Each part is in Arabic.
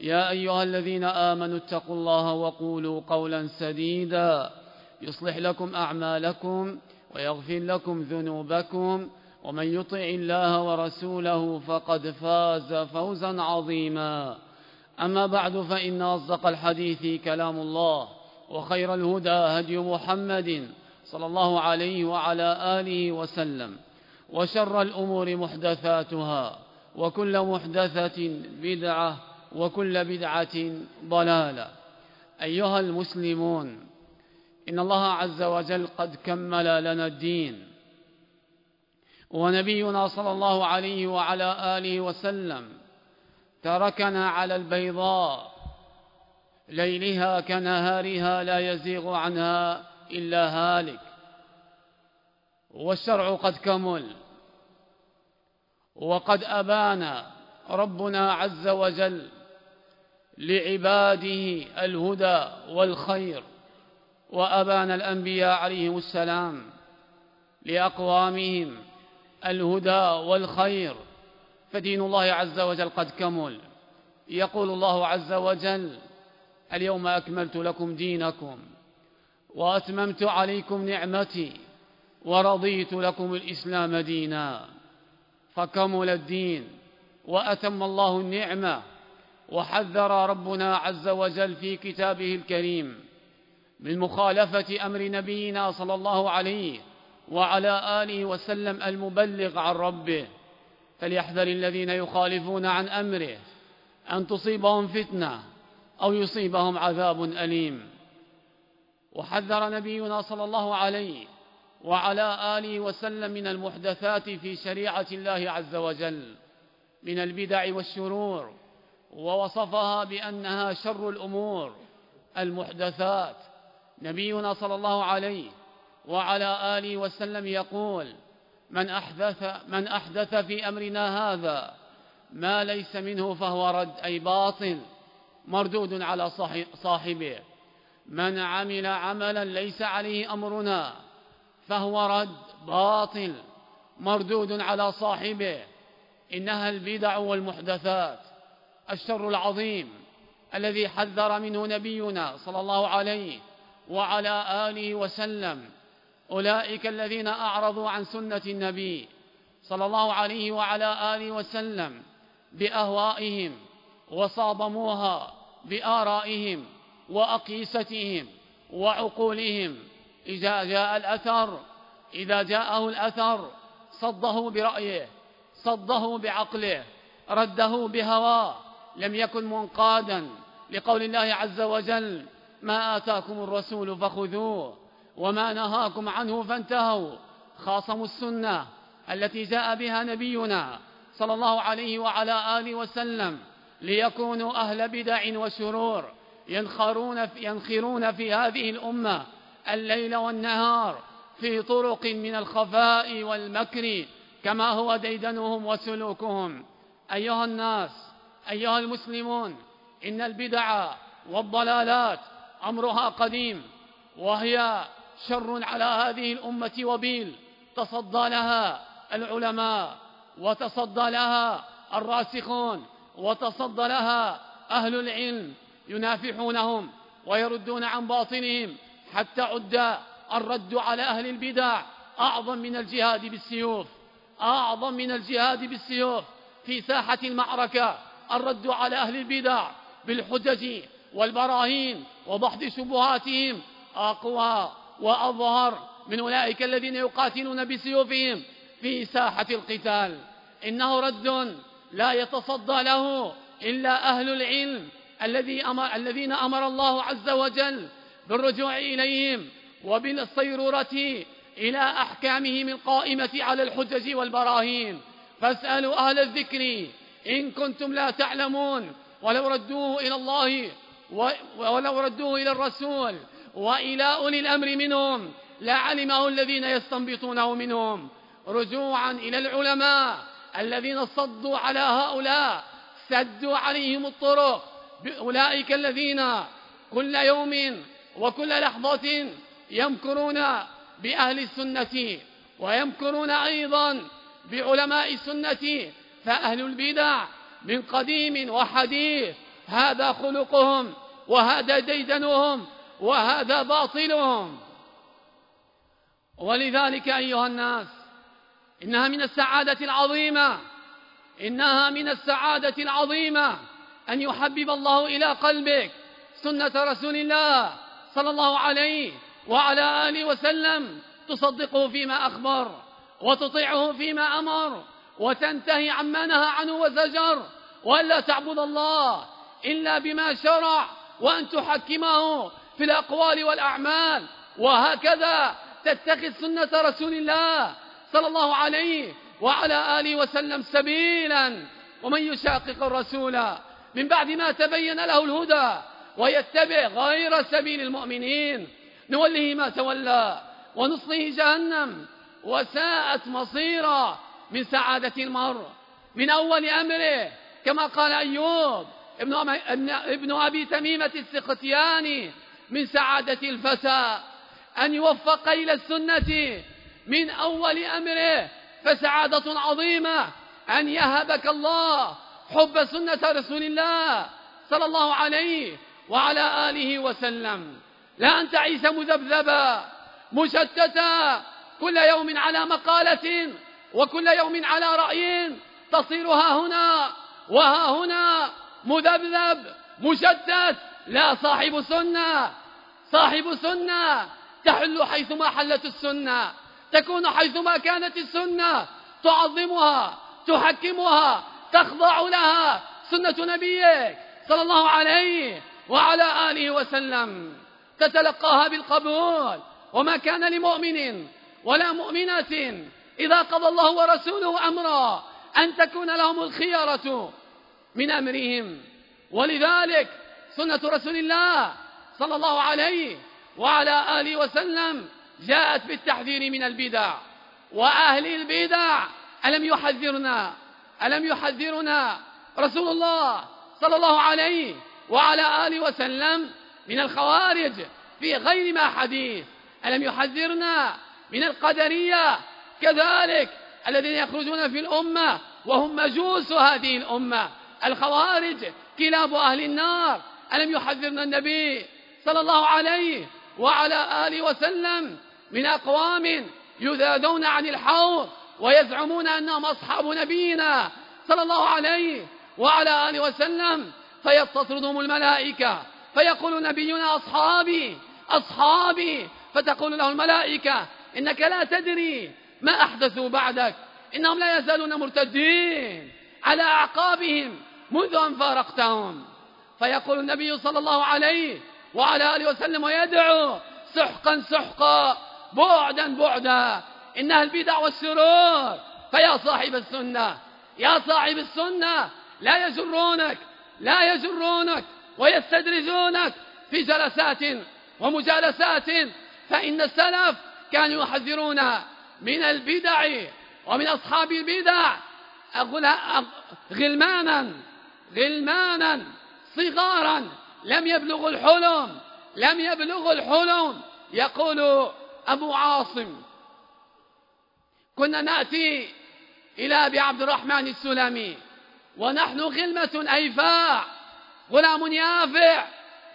يا أيها الذين آمنوا اتقوا الله وقولوا قولا سديدا. يصلح لكم أعمالكم ويغفر لكم ذنوبكم. ومن يطع الله ورسوله فقد فاز فوزا عظيما. أما بعد فإن أصدق الحديث كلام الله وخير الهدى هدي محمد صلى الله عليه وعلى آله وسلم. وشر الأمور محدثاتها وكل محدثة بدعة وكل بدعة ضلالة. أيها المسلمون إن الله عز وجل قد كمل لنا الدين. ونبينا صلى الله عليه وعلى آله وسلم تركنا على البيضاء ليلها كنهارها لا يزيغ عنها إلا هالك. والشرع قد كمل. وقد أبان ربنا عز وجل لعباده الهدى والخير وأبان الأنبياء عليهم السلام لأقوامهم الهدى والخير. فدين الله عز وجل قد كمل. يقول الله عز وجل اليوم أكملت لكم دينكم وأتممت عليكم نعمتي ورضيت لكم الإسلام دينا. فكمل الدين وأتم الله النعمة وحذر ربنا عز وجل في كتابه الكريم من مخالفة أمر نبينا صلى الله عليه وعلى آله وسلم المبلغ عن ربه. فليحذر الذين يخالفون عن أمره أن تصيبهم فتنة أو يصيبهم عذاب أليم. وحذر نبينا صلى الله عليه وعلى آله وسلم من المحدثات في شريعة الله عز وجل من البدع والشرور ووصفها بأنها شر الأمور المحدثات. نبينا صلى الله عليه وعلى آله وسلم يقول من أحدث, من أحدث في أمرنا هذا ما ليس منه فهو رد أي باطل مردود على صاحبه. من عمل عملا ليس عليه أمرنا فهو رد باطل مردود على صاحبه. إنها البدع والمحدثات. الشر العظيم الذي حذر منه نبينا صلى الله عليه وعلى آله وسلم. أولئك الذين أعرضوا عن سنة النبي صلى الله عليه وعلى آله وسلم بأهوائهم وصادموها بآرائهم وأقيستهم وعقولهم. إذا جاء الأثر إذا جاءه الأثر صده برأيه صده بعقله رده بهواه لم يكن منقادا لقول الله عز وجل ما آتاكم الرسول فخذوه وما نهاكم عنه فانتهوا خاصموا السنة التي جاء بها نبينا صلى الله عليه وعلى آله وسلم ليكونوا أهل بدع وشرور ينخرون في, ينخرون في هذه الأمة الليل والنهار في طرق من الخفاء والمكر كما هو ديدنهم وسلوكهم. أيها الناس أيها المسلمون إن البدع والضلالات أمرها قديم وهي شر على هذه الأمة وبيل تصدى لها العلماء وتصدى لها الراسخون وتصدى لها أهل العلم ينافحونهم ويردون عن باطنهم حتى عد الرد على أهل البدع أعظم من الجهاد بالسيوف أعظم من الجهاد بالسيوف في ساحة المعركة. الرد على أهل البدع بالحجج والبراهين وضحض شبهاتهم أقوى وأظهر من أولئك الذين يقاتلون بسيوفهم في ساحة القتال. إنه رد لا يتصدى له إلا أهل العلم الذي أمر الذين أمر الله عز وجل بالرجوع إليهم وبالصيرورة إلى أحكامهم القائمة على الحجج والبراهين. فاسألوا أهل الذكر إن كنتم لا تعلمون ولو ردوه إلى الله ولو ردوه إلى الرسول وإلى أولي الأمر منهم لعلمه الذين يستنبطونه منهم رجوعا إلى العلماء الذين صدوا على هؤلاء سدوا عليهم الطرق أولئك الذين كل يوم وكل لحظة يمكرون بأهل السنة ويمكرون أيضا بعلماء السنة فأهل البدع من قديم وحديث هذا خلقهم وهذا ديدنهم وهذا باطلهم. ولذلك أيها الناس إنها من السعادة العظيمة إنها من السعادة العظيمة أن يحبب الله إلى قلبك سنة رسول الله صلى الله عليه وعلى آله وسلم تصدقه فيما أخبر وتطيعه فيما أمر. وتنتهي عما نهى عنه وزجر وألا تعبد الله إلا بما شرع وأن تحكمه في الأقوال والأعمال. وهكذا تتخذ سنة رسول الله صلى الله عليه وعلى آله وسلم سبيلا. ومن يشاقق الرسول من بعد ما تبين له الهدى ويتبع غير سبيل المؤمنين نوله ما تولى ونصله جهنم وساءت مصيرا من سعادة المرء من أول أمره كما قال أيوب ابن, أبي تميمة السقطياني من سعادة الفتى أن يوفق إلى السنة من أول أمره. فسعادة عظيمة أن يهبك الله حب سنة رسول الله صلى الله عليه وعلى آله وسلم. لا أن تعيش مذبذبا مشتتا كل يوم على مقالة وكل يوم على رأي تصير ها هنا وها هنا مذبذب مشتت لا صاحب سنة. صاحب سنة تحل حيثما حلت السنة تكون حيثما كانت السنة. تعظمها تحكمها تخضع لها سنة نبيك صلى الله عليه وعلى آله وسلم. تتلقاها بالقبول. وما كان لمؤمن ولا مؤمنة إذا قضى الله ورسوله أمرا أن تكون لهم الخيرة من أمرهم. ولذلك سنة رسول الله صلى الله عليه وعلى آله وسلم جاءت بالتحذير من البدع. وأهل البدع ألم يحذرنا؟ ألم يحذرنا رسول الله صلى الله عليه وعلى آله وسلم من الخوارج في غير ما حديث؟ ألم يحذرنا من القدرية كذلك الذين يخرجون في الأمة وهم مجوس هذه الأمة. الخوارج كلاب أهل النار. ألم يحذرنا النبي صلى الله عليه وعلى آله وسلم من أقوام يذادون عن الحوض ويزعمون أنهم أصحاب نبينا صلى الله عليه وعلى آله وسلم. فيستطردهم الملائكة. فيقول نبينا أصحابي أصحابي فتقول له الملائكة إنك لا تدري ما أحدثوا بعدك؟ إنهم لا يزالون مرتدين على أعقابهم منذ أن فارقتهم. فيقول النبي صلى الله عليه وعلى آله وسلم ويدعو سحقا سحقا بعدا بعدا إنها البدع والسرور. فيا صاحب السنة يا صاحب السنة لا يجرونك لا يجرونك ويستدرجونك في جلسات ومجالسات. فإن السلف كانوا يحذرون من البدع ومن أصحاب البدع. غلمانا غلمانا صغارا. لم يبلغوا الحلم لم يبلغوا الحلم. يقول أبو عاصم كنا نأتي إلى أبي عبد الرحمن السلمي ونحن غلمة أيفاء غلام يافع.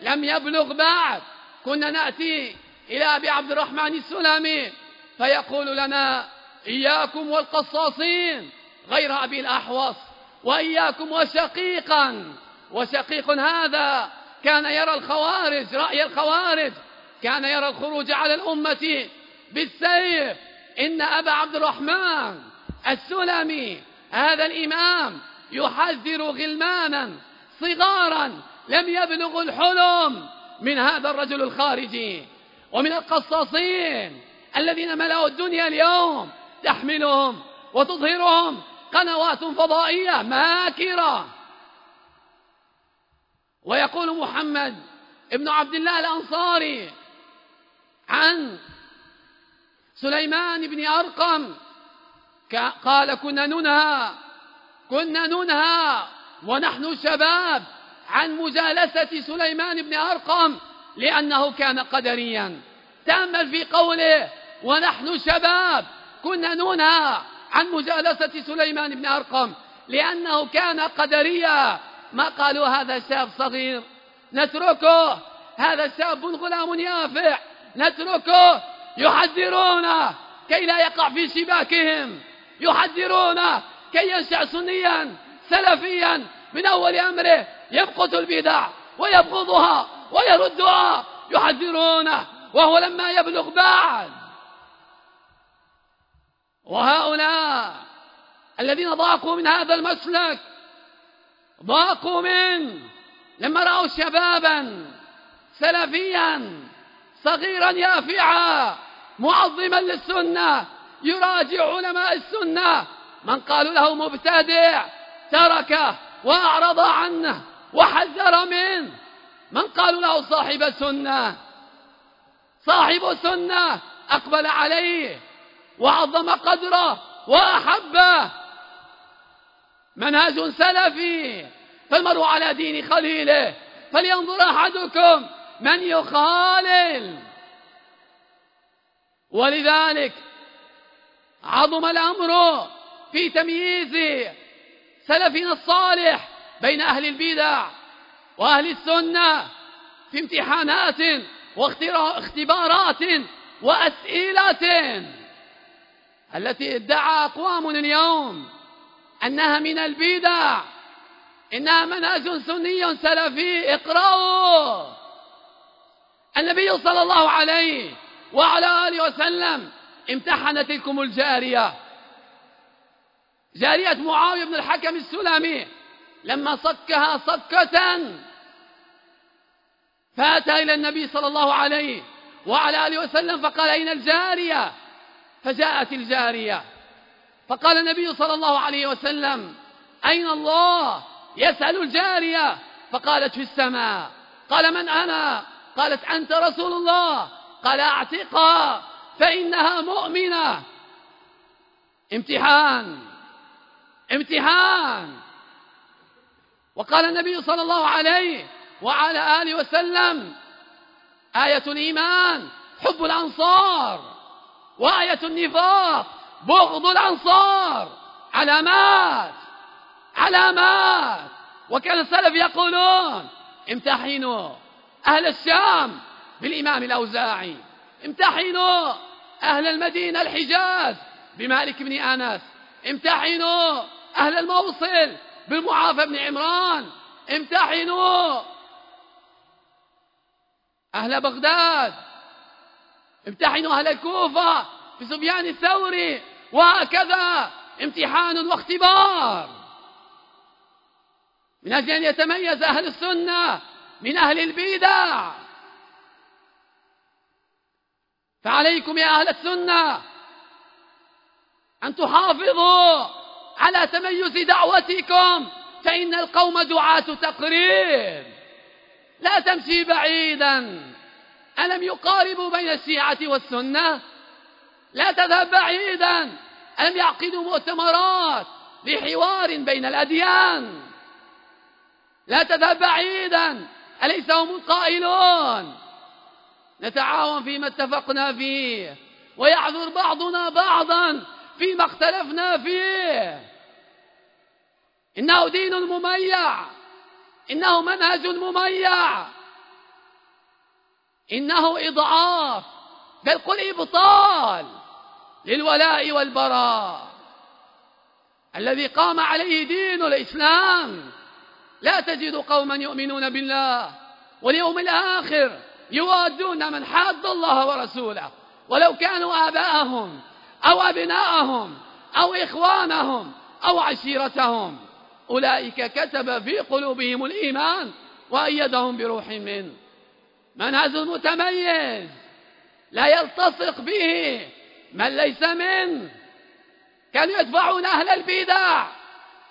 لم يبلغ بعد كنا نأتي إلى أبي عبد الرحمن السلمي. فيقول لنا إياكم والقصاصين غير أبي الأحوص وإياكم وشقيقا. وشقيق هذا كان يرى الخوارج رأي الخوارج كان يرى الخروج على الأمة بالسيف. إن أبا عبد الرحمن السلمي هذا الإمام يحذر غلمانا صغارا لم يبلغوا الحلم من هذا الرجل الخارجي. ومن القصاصين الذين ملأوا الدنيا اليوم تحملهم وتظهرهم قنوات فضائية ماكرة. ويقول محمد ابن عبد الله الأنصاري عن سليمان بن أرقم قال كنا ننهى كنا ننهى ونحن شباب عن مجالسة سليمان بن أرقم لأنه كان قدريا. تأمل في قوله ونحن شباب. كنا ننهى عن مجالسة سليمان بن أرقم لأنه كان قدريا. ما قالوا هذا شاب صغير؟ نتركه. هذا شاب غلام يافع. نتركه. يحذرونه كي لا يقع في شباكهم. يحذرونه كي ينشأ سنيا سلفيا. من أول أمره يمقت البدع ويبغضها ويردها. يحذرونه وهو لما يبلغ بعد. وهؤلاء الذين ضاقوا من هذا المسلك ضاقوا من لما رأوا شبابا سلفيا صغيرا يافعا معظما للسنة يراجع علماء السنة. من قالوا له مبتدع تركه وأعرض عنه وحذر منه. من قالوا له صاحب سنة؟ صاحب سنة أقبل عليه. وعظم قدره وأحبه. منهج سلفي. فالمرء على دين خليله. فلينظر أحدكم من يخالل. ولذلك عظم الأمر في تمييز سلفنا الصالح بين أهل البدع وأهل السنة في امتحانات واختبارات وأسئلة. التي ادعى أقوام اليوم أنها من البدع إنها منهج سني سلفي اقرأوا! النبي صلى الله عليه وعلى آله وسلم امتحن تلكم الجارية. جارية معاوية بن الحكم السلمي. لما صكها صكة فأتى إلى النبي صلى الله عليه وعلى آله وسلم فقال أين الجارية؟ فجاءت الجارية فقال النبي صلى الله عليه وسلم أين الله؟ يسأل الجارية. فقالت في السماء. قال من أنا؟ قالت أنت رسول الله. قال اعتقها فإنها مؤمنة. امتحان امتحان. وقال النبي صلى الله عليه وعلى آله وسلم آية الإيمان حب الأنصار. وآية النفاق بغض الأنصار علامات علامات. وكان السلف يقولون امتحنوا أهل الشام بالإمام الأوزاعي امتحنوا أهل المدينة الحجاز بمالك بن أنس امتحنوا أهل الموصل بالمعافى بن عمران امتحنوا أهل بغداد امتحنوا أهل الكوفة بسفيان الثوري وهكذا امتحان واختبار. من أجل أن يتميز أهل السنة من أهل البدع. فعليكم يا أهل السنة أن تحافظوا على تميز دعوتكم فإن القوم دعاة تقرير لا تمشي بعيدا. ألم يقاربوا بين الشيعة والسنة؟ لا تذهب بعيدا. ألم يعقدوا مؤتمرات لحوار بين الأديان؟ لا تذهب بعيدا. أليس هم القائلون نتعاون فيما اتفقنا فيه ويعذر بعضنا بعضا فيما اختلفنا فيه. إنه دين مميع. إنه منهج مميع. إنه إضعاف بل قل إبطال للولاء والبراء. الذي قام عليه دين الإسلام لا تجد قوما يؤمنون بالله واليوم الآخر يوادون من حاد الله ورسوله. ولو كانوا آباءهم أو أبناءهم أو إخوانهم أو عشيرتهم أولئك كتب في قلوبهم الإيمان وأيدهم بروح منه. منهج متميز لا يلتصق به من ليس منه كانوا يدفعون أهل البدع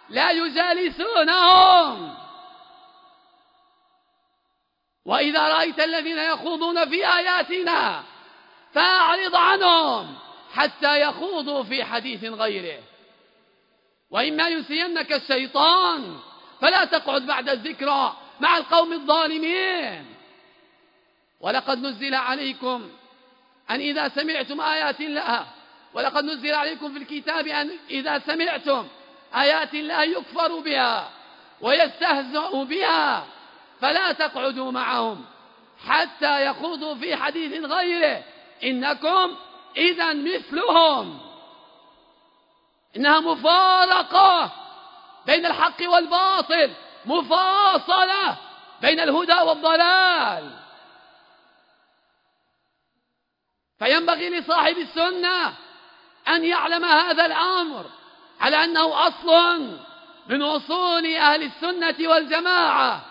لا يجالسونهم. وإذا رأيت الذين يخوضون في آياتنا فأعرض عنهم حتى يخوضوا في حديث غيره. وإما ينسينك الشيطان فلا تقعد بعد الذكرى مع القوم الظالمين. ولقد نزل عليكم أن إذا سمعتم آيات الله ولقد نزل عليكم في الكتاب أن إذا سمعتم آيات الله يكفر بها ويستهزأ بها فلا تقعدوا معهم حتى يخوضوا في حديث غيره. إنكم إذا مثلهم. إنها مفارقة بين الحق والباطل مفاصلة بين الهدى والضلال. فينبغي لصاحب السنة أن يعلم هذا الأمر على أنه أصل من أصول أهل السنة والجماعة.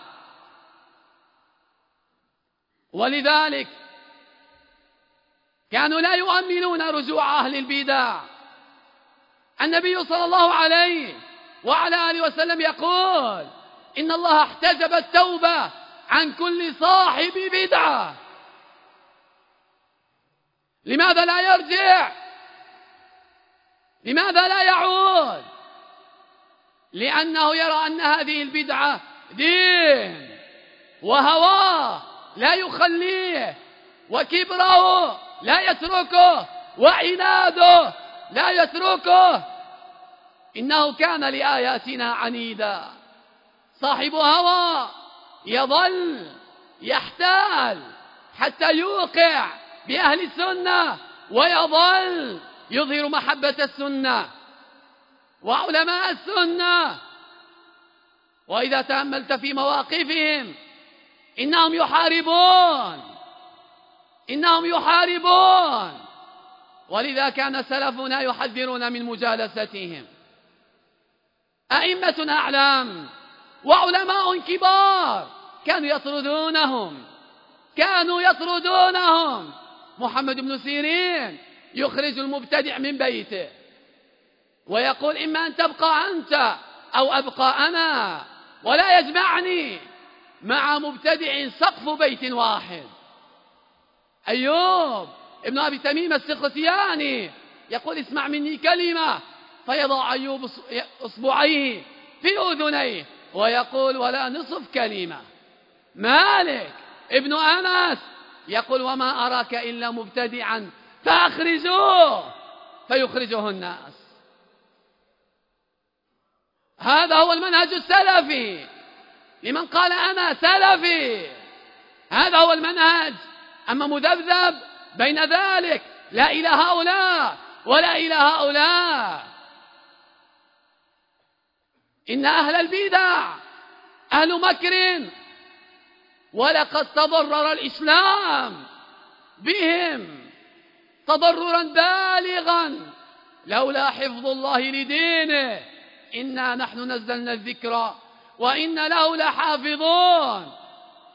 ولذلك كانوا لا يؤمنون رجوع أهل البدع. النبي صلى الله عليه وعلى آله وسلم يقول إن الله احتجب التوبة عن كل صاحب بدعة. لماذا لا يرجع؟ لماذا لا يعود؟ لأنه يرى أن هذه البدعة دين وهواه لا يخليه وكبره لا يتركه وعناده لا يتركه. إنه كان لآياتنا عنيدا. صاحب هوى يظل يحتال حتى يوقع. بأهل السنة ويظل يظهر محبة السنة وعلماء السنة. وإذا تأملت في مواقفهم إنهم يحاربون إنهم يحاربون. ولذا كان سلفنا يحذرون من مجالستهم. أئمة أعلام وعلماء كبار كانوا يطردونهم كانوا يطردونهم. محمد بن سيرين يخرج المبتدع من بيته ويقول إما أن تبقى أنت أو أبقى أنا ولا يجمعني مع مبتدع سقف بيت واحد. أيوب ابن أبي تميم السقسياني يقول اسمع مني كلمة فيضع أيوب إصبعيه في أذنيه ويقول ولا نصف كلمة. مالك ابن أنس يقول وما أراك إلا مبتدعا فأخرجوه فيخرجه الناس. هذا هو المنهج السلفي. لمن قال أنا سلفي هذا هو المنهج. أما مذبذب بين ذلك لا إلى هؤلاء ولا إلى هؤلاء. إن أهل البدع أهل مكر ولقد تضرر الإسلام بهم تضررا بالغا. لولا حفظ الله لدينه إنا نحن نزلنا الذكر وإن له لحافظون.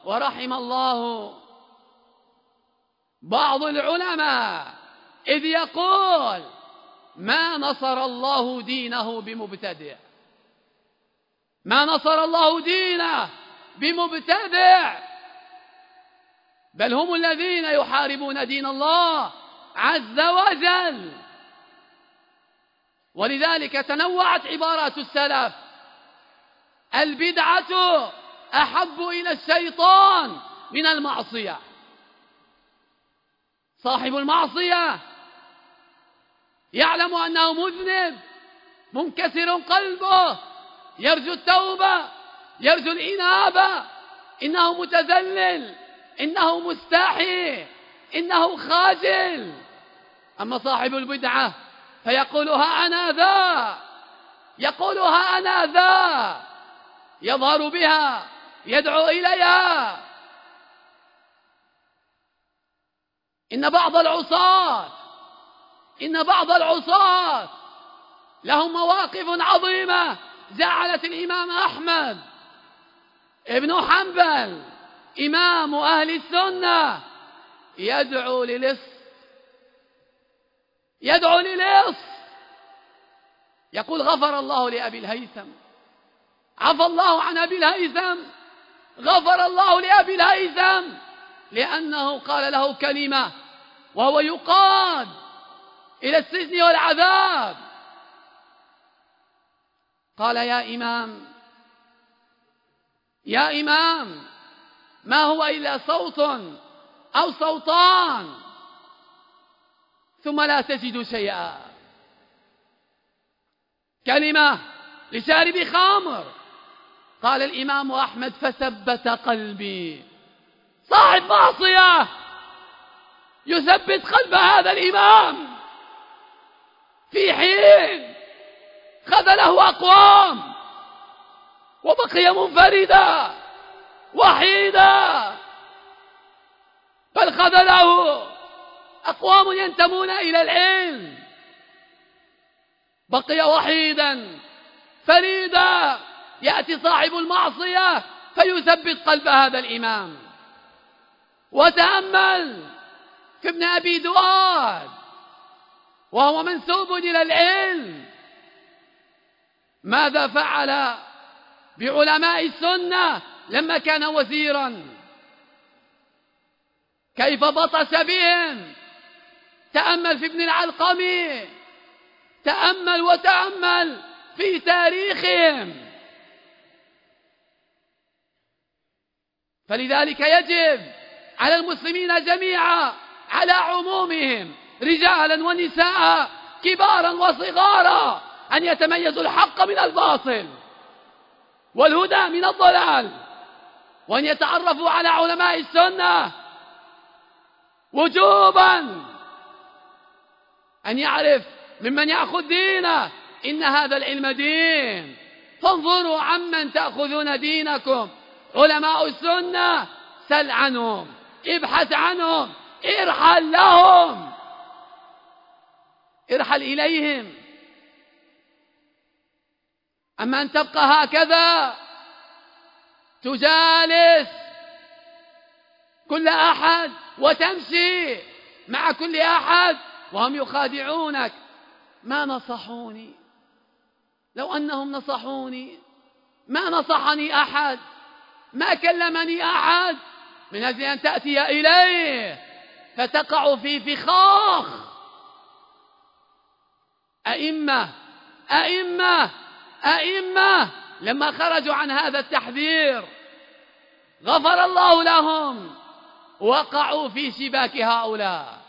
ورحم الله بعض العلماء إذ يقول ما نصر الله دينه بمبتدع ما نصر الله دينه بمبتدع. بل هم الذين يحاربون دين الله عز وجل. ولذلك تنوعت عبارات السلف. البدعة أحب إلى الشيطان من المعصية. صاحب المعصية يعلم أنه مذنب منكسر قلبه يرجو التوبة يرجو الإنابة. إنه متذلل. إنه مستحي. إنه خاجل. أما صاحب البدعة فيقولها أنا ذا. يقولها أنا ذا. يظهر بها. يدعو إليها. إن بعض العصاة. إن بعض العصاة. لهم مواقف عظيمة. جعلت الإمام أحمد ابن حنبل إمام أهل السنة يدعو للص يدعو للص يقول غفر الله لأبي الهيثم. عفى الله عن أبي الهيثم. غفر الله لأبي الهيثم. لأنه قال له كلمة وهو يقاد إلى السجن والعذاب. قال يا إمام يا إمام ما هو إلا صوت أو صوتان ثم لا تجد شيئا. كلمة لشارب خامر قال الإمام أحمد فثبت قلبي. صاحب معصية! يثبت قلب هذا الإمام. في حين خذله أقوام. وبقي منفردا وحيدا. بل خذله. أقوام ينتمون إلى العلم. بقي وحيدا. فريدا. يأتي صاحب المعصية فيثبت قلب هذا الإمام. وتأمل في ابن أبي دؤاد وهو منسوب إلى العلم. ماذا فعل بعلماء السنة لما كان وزيرا. كيف بطس بهم؟ تأمل في ابن العلقمي. تأمل وتأمل في تاريخهم. فلذلك يجب على المسلمين جميعا على عمومهم رجالا ونساء كبارا وصغارا أن يتميزوا الحق من الباطل. والهدى من الضلال وأن يتعرفوا على علماء السنة وجوبا أن يعرف ممن يأخذ دينه إن هذا العلم دين. فانظروا عمن تأخذون دينكم علماء السنة سل عنهم ابحث عنهم ارحل لهم ارحل إليهم. أما أن تبقى هكذا. تجالس كل أحد وتمشي مع كل أحد وهم يخادعونك. ما نصحوني؟ لو أنهم نصحوني ما نصحني أحد؟ ما كلمني أحد؟ من أجل أن تأتي إليه. فتقع في فخاخ. أئمة أئمة أئمة لما خرجوا عن هذا التحذير غفر الله لهم وقعوا في شباك هؤلاء.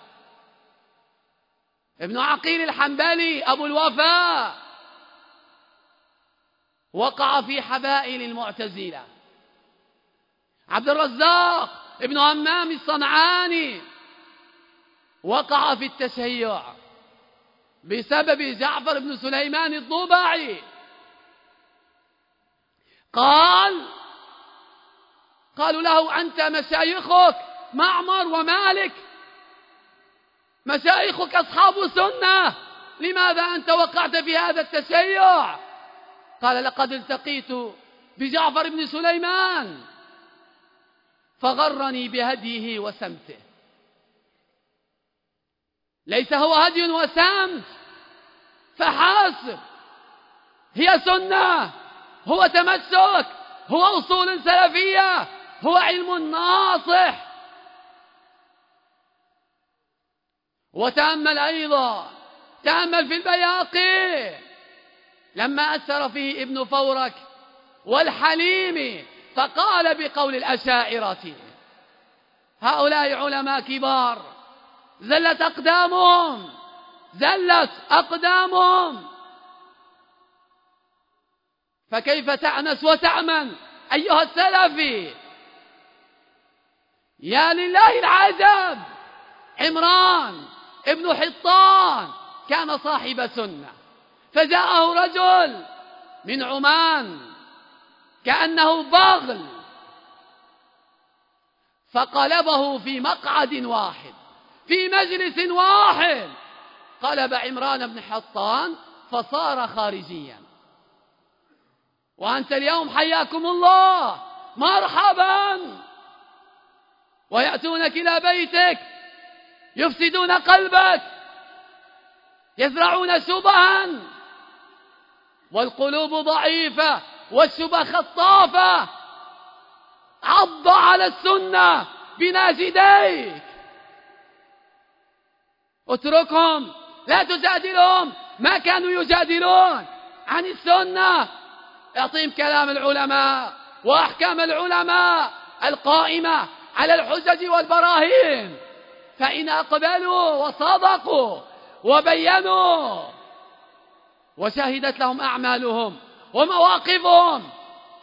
ابن عقيل الحنبلي أبو الوفاء وقع في حبائل المعتزلة. عبد الرزاق ابن همام الصنعاني وقع في التشيع بسبب جعفر بن سليمان الضبعي قال قالوا له أنت مشايخك معمر ومالك. مشايخك أصحاب سنة لماذا أنت وقعت في هذا التشيع؟ قال لقد التقيت بجعفر بن سليمان فغرني بهديه وسمته. ليس هو هدي وسمت فحاسب هي سنة. هو تمسك هو أصول سلفية هو علم ناصح. وتأمل أيضا تأمل في البياقي. لما أثر فيه ابن فورك والحليم فقال بقول الأشاعرة هؤلاء علماء كبار زلت أقدامهم زلت أقدامهم. فكيف تأنس وتأمن؟ أيها السلفي. يا لله العجب عمران ابن حطان كان صاحب سنة. فجاءه رجل من عمان كأنه بغل. فقلبه في مقعد واحد في مجلس واحد. قلب عمران بن حطان فصار خارجيا. وأنت اليوم حياكم الله مرحبا. ويأتونك إلى بيتك يفسدون قلبك يزرعون شبها. والقلوب ضعيفة والشبه خطافة. عض على السنة بناجديك. اتركهم لا تجادلهم. ما كانوا يجادلون عن السنة. اعطيهم كلام العلماء وأحكام العلماء القائمة على الحجج والبراهين. فإن أقبلوا وصدقوا وبينوا وشهدت لهم أعمالهم ومواقفهم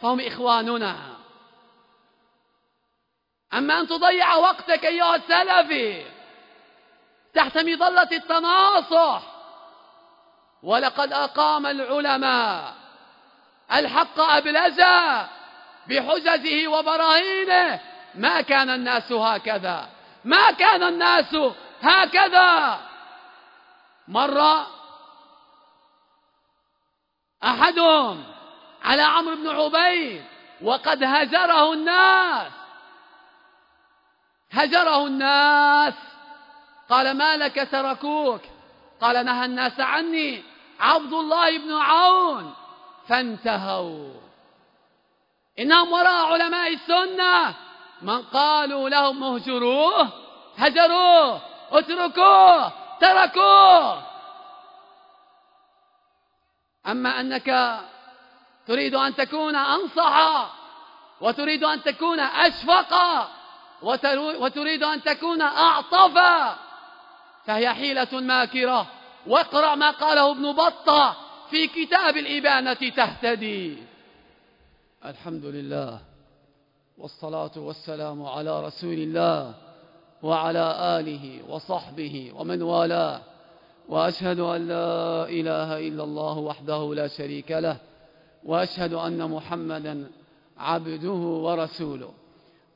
فهم إخواننا. أما أن تضيع وقتك أيها السلفي تحت مظلة التناصح ولقد أقام العلماء الحق أبلزا بحججه وبراهينه. ما كان الناس هكذا. ما كان الناس هكذا. مر أحدهم على عمرو بن عبيد وقد هجره الناس. هجره الناس. قال ما لك تركوك؟ قال نهى الناس عني. عبد الله بن عون. فانتهوا. إنهم وراء علماء السنة. من قالوا لهم اهجروه هجروه اتركوه تركوه. أما أنك تريد أن تكون أنصح وتريد أن تكون أشفق وتريد أن تكون أعطف فهي حيلة ماكرة. واقرأ ما قاله ابن بطة. في كتاب الإبانة تهتدي. الحمد لله والصلاة والسلام على رسول الله وعلى آله وصحبه ومن والاه. وأشهد أن لا إله إلا الله وحده لا شريك له. وأشهد أن محمدا عبده ورسوله.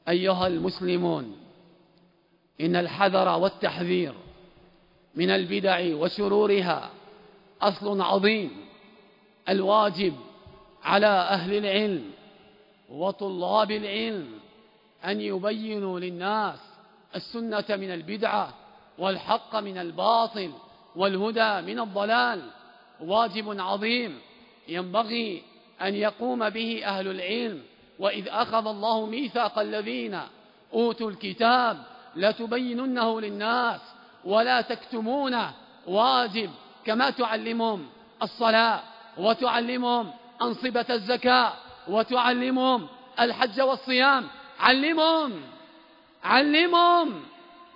أيها المسلمون إن الحذر والتحذير من البدع وشرورها أصل عظيم. الواجب على أهل العلم وطلاب العلم أن يبينوا للناس السنة من البدعة والحق من الباطل والهدى من الضلال. واجب عظيم ينبغي أن يقوم به أهل العلم. وإذ أخذ الله ميثاق الذين أوتوا الكتاب لتبيننه للناس ولا تكتمونه واجب كما تعلمهم الصلاة. وتعلمهم أنصبة الزكاة وتعلمهم الحج والصيام. علمهم علمهم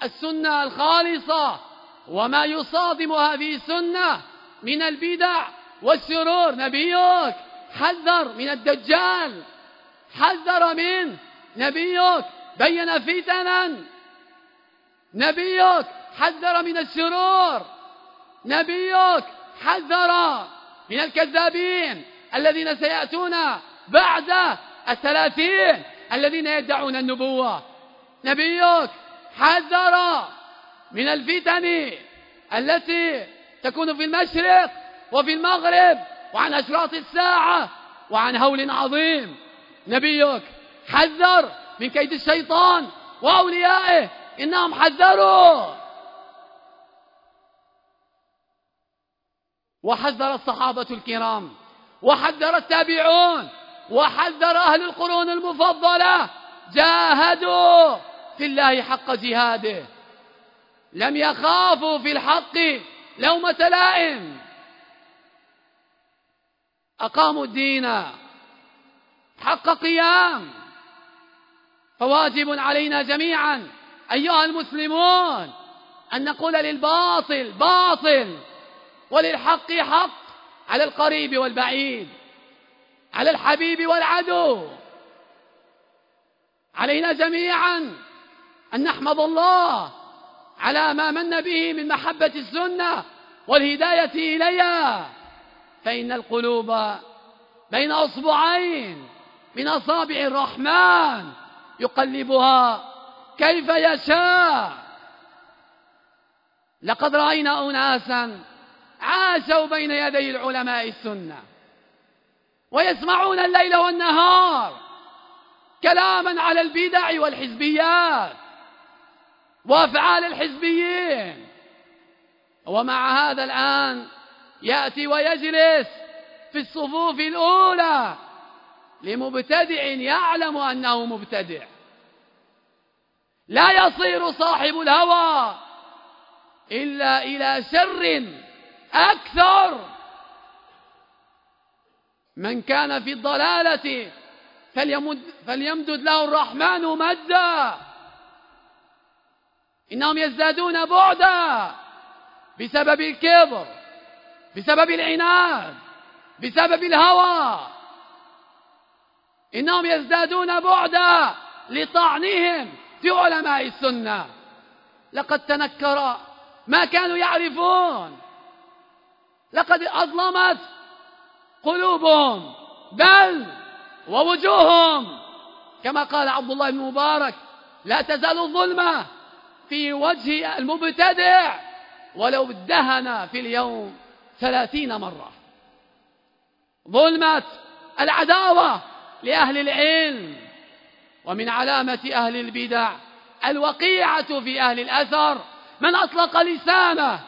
السنة الخالصة. وما يصادم هذه السنة من البدع والشرور نبيك حذر من الدجال حذر منه نبيك. بين فتنا نبيك حذر من الشرور نبيك حذر من الكذابين الذين سيأتون بعد الثلاثين الذين يدعون النبوة. نبيك حذر من الفتن التي تكون في المشرق وفي المغرب وعن أشراط الساعة وعن هول عظيم. نبيك حذر من كيد الشيطان وأوليائه. إنهم حذروا. وحذر الصحابة الكرام وحذر التابعون وحذر أهل القرون المفضلة جاهدوا في الله حق جهاده. لم يخافوا في الحق لومة لائم. أقاموا الدين حق قيام. فواجب علينا جميعا أيها المسلمون أن نقول للباطل باطل. وللحق حق على القريب والبعيد على الحبيب والعدو. علينا جميعا أن نحمد الله على ما من به من محبة السنة والهداية إليها. فإن القلوب بين أصبعين من أصابع الرحمن يقلبها كيف يشاء. لقد رأينا أناسا عاشوا بين يدي العلماء السنة ويسمعون الليل والنهار كلاما على البدع والحزبيات وأفعال الحزبيين. ومع هذا الآن يأتي ويجلس في الصفوف الأولى لمبتدع يعلم أنه مبتدع. لا يصير صاحب الهوى إلا إلى شر أكثر من كان في الضلالة فليمد, فليمدد له الرحمن مدا. إنهم يزدادون بعدا بسبب الكبر بسبب العناد بسبب الهوى. إنهم يزدادون بعدا لطعنهم في علماء السنة. لقد تنكر ما كانوا يعرفون. لقد أظلمت قلوبهم بل ووجوههم. كما قال عبد الله بن مبارك لا تزال الظلمة في وجه المبتدع ولو ادهن في اليوم ثلاثين مرة. ظلمة العداوة لأهل العلم ومن علامة أهل البدع الوقيعة في أهل الأثر من أطلق لسانه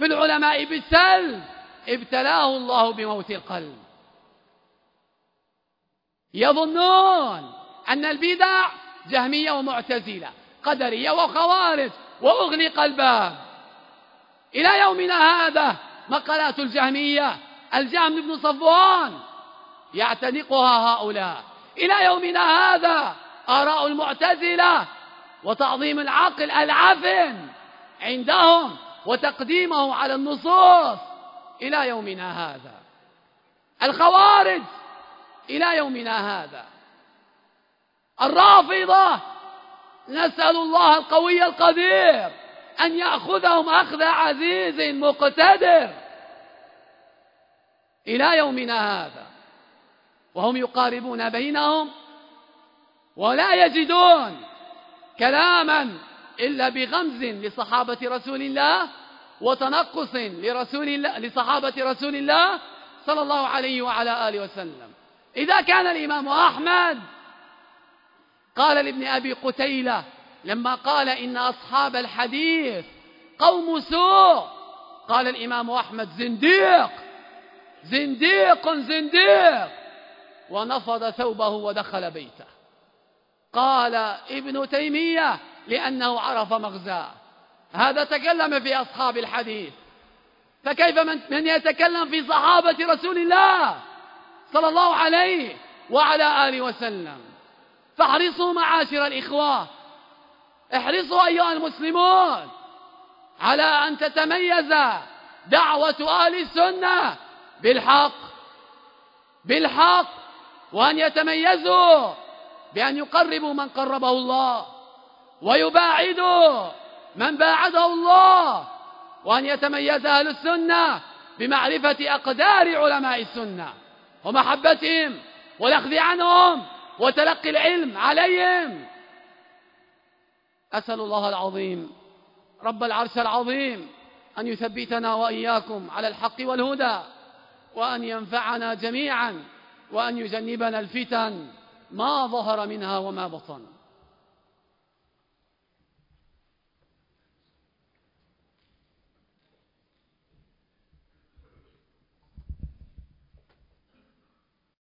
في العلماء بالسلب ابتلاه الله بموت القلب. يظنون أن البدع جهمية ومعتزلة قدرية وخوارج وأغلق الباب إلى يومنا هذا مقالات الجهمية الجهم بن صفوان يعتنقها هؤلاء. إلى يومنا هذا آراء المعتزلة وتعظيم العقل العفن عندهم وتقديمه على النصوص إلى يومنا هذا. الخوارج إلى يومنا هذا. الرافضة نسأل الله القوي القدير أن يأخذهم أخذ عزيز مقتدر إلى يومنا هذا. وهم يقاربون بينهم ولا يجدون كلاما إلا بغمز لصحابة رسول الله وتنقص لرسول الله لصحابة رسول الله صلى الله عليه وعلى آله وسلم. إذا كان الإمام أحمد قال لابن أبي قتيلة لما قال إن أصحاب الحديث قوم سوء قال الإمام أحمد زنديق زنديق زنديق. ونفض ثوبه ودخل بيته. قال ابن تيمية لأنه عرف مغزاه هذا تكلم في أصحاب الحديث. فكيف من يتكلم في صحابة رسول الله صلى الله عليه وعلى آله وسلم؟ فاحرصوا معاشر الإخوة. احرصوا أيها المسلمون على أن تتميز دعوة أهل السنة بالحق. بالحق. وأن يتميزوا بأن يقربوا من قربه الله. ويباعدوا من باعده الله وأن يتميز أهل السنة بمعرفة أقدار علماء السنة ومحبتهم والأخذ عنهم وتلقي العلم عليهم. أسأل الله العظيم رب العرش العظيم أن يثبتنا وإياكم على الحق والهدى وأن ينفعنا جميعا وأن يجنبنا الفتن ما ظهر منها وما بطن.